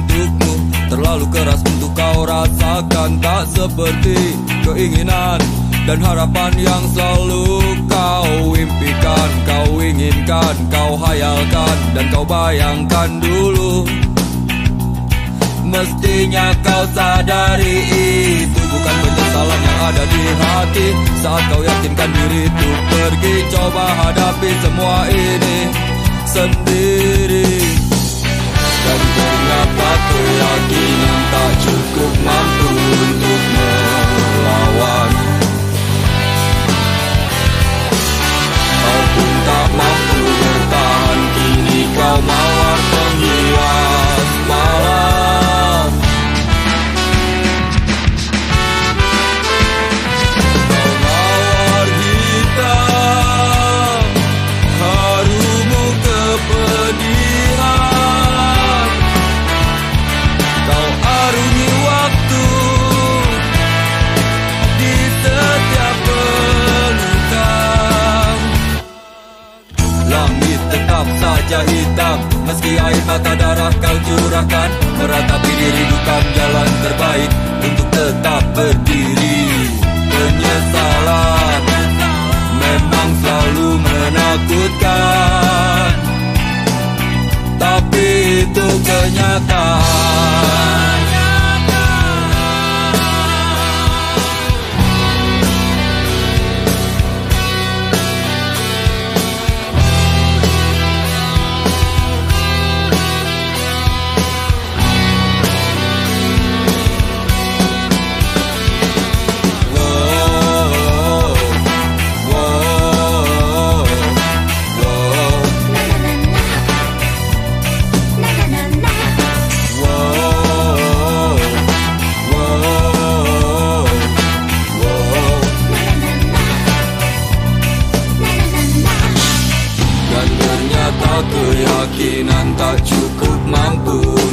untukmu Terlalu keras untuk kau rasakan. Tak seperti keinginan dan harapan yang selalu kau impikan. Kau inginkan, kau hayalkan Dan kau bayangkan dulu. Mestinya kau sadari itu bukan penyesalan yang ada di hati. Saat kau yakinkan diri itu pergi Coba hadapi semua ini sendiri ternyata keyakinan tak cukup mampu saja hitam. Meski air mata darah kau curahkan Meratapi diri bukan jalan terbaik Untuk tetap berdiri. Penyesalan Memang selalu menakutkan keyakinan tak cukup mampu.